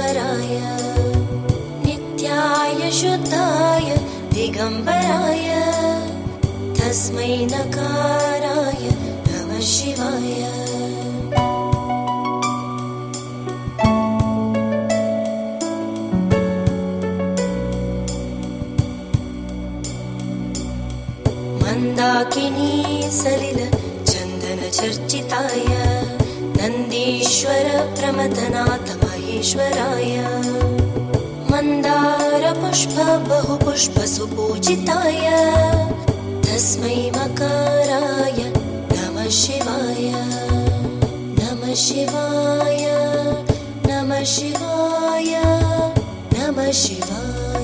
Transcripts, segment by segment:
परमेश्वराय नित्याय शुद्धाय दिगम्बराय तस्मै नकाराय नमः शिवाय। मन्दाकिनी सलिल चन्दनचर्चिताय नन्दीश्वर प्रमथनाथ महेश्वराय मन्दारपुष्प बहुपुष्प सुपूजिताय तस्मै मकाराय नमः शिवाय। नमः शिवाय। नमः शिवाय। नमः शिवाय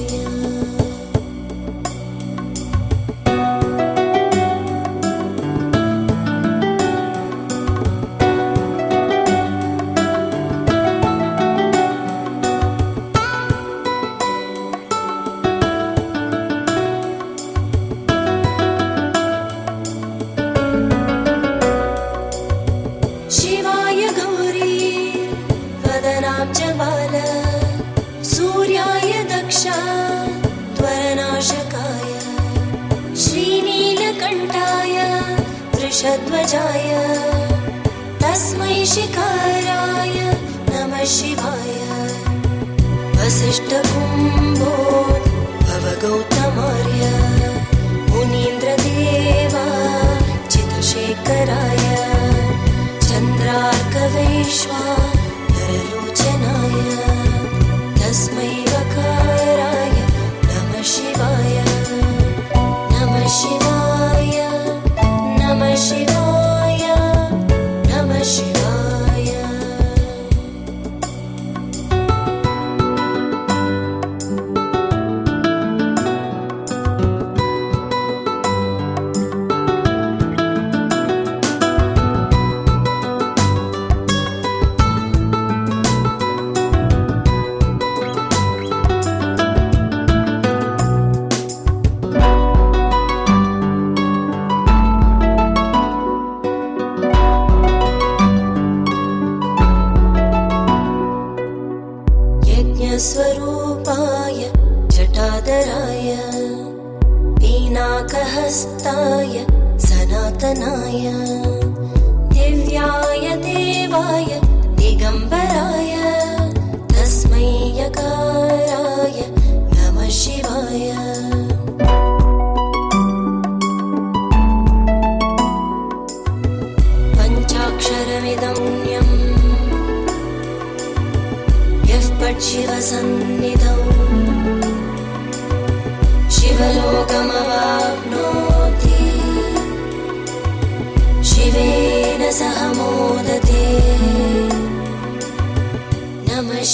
शिखाराय नमः शिवाय। वसिष्ठकुम्भो भवगौतमार्य मुनीन्द्रदेवा चन्द्रार्कवैश्वा नरलोचनाय नमः यज्ञस्वरूपाय जटाधराय पीनाकहस्ताय सनातनाय दिव्याय देवाय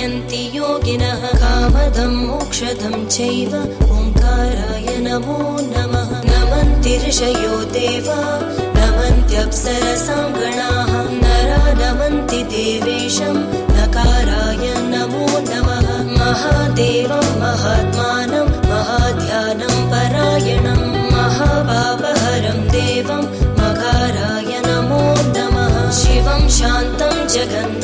ध्यायन्ति योगिनः कामदं मोक्षदं चैव ओङ्काराय नमो नमः। नमन्ति ऋषयो देवा नमन्त्यप्सरसां गणाः। नरा नमन्ति देवेशं नकाराय नमो नमः। महादेवं महात्मानं महाध्यानं परायणं महापापहरं देवं मकाराय नमो नमः। शिवं शान्तं जगन्नाथं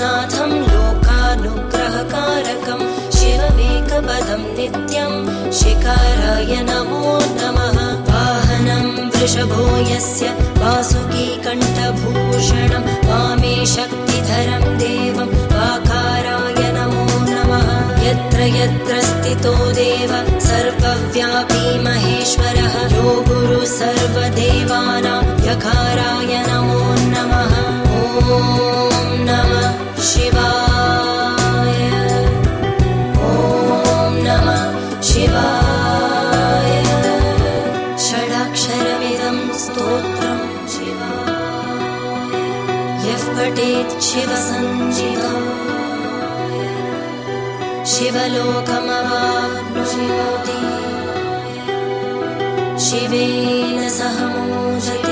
शिकाराय नमो नमः। वाहनं वृषभो यस्य वासुकी कण्ठभूषणं वामे शक्तिधरं देवं वाकाराय नमो नमः। यत्र यत्र स्थितो देव सर्वव्यापी महेश्वरः। यो गुरु सर्वदेवानां यकाराय नमो नमः। ॐ यः पठेत् शिवसञ्जिता शिवलोकमवाप्नुषोति शिवेन सह मोदते